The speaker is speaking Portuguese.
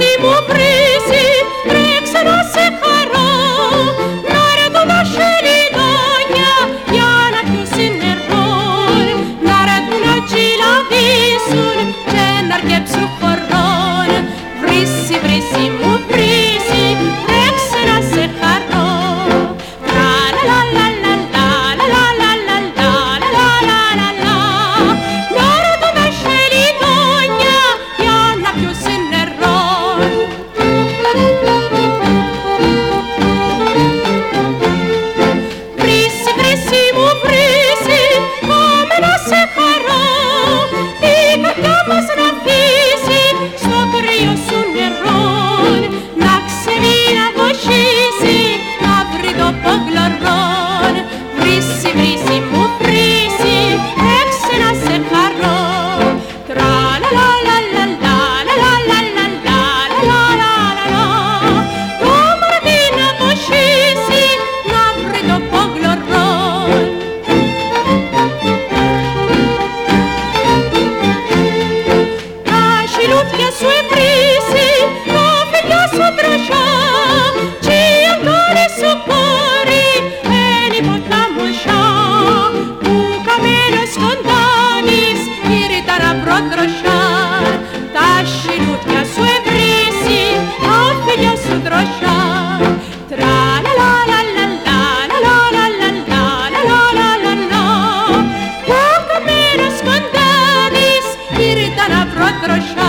próximo brilho. Bye. возвращай.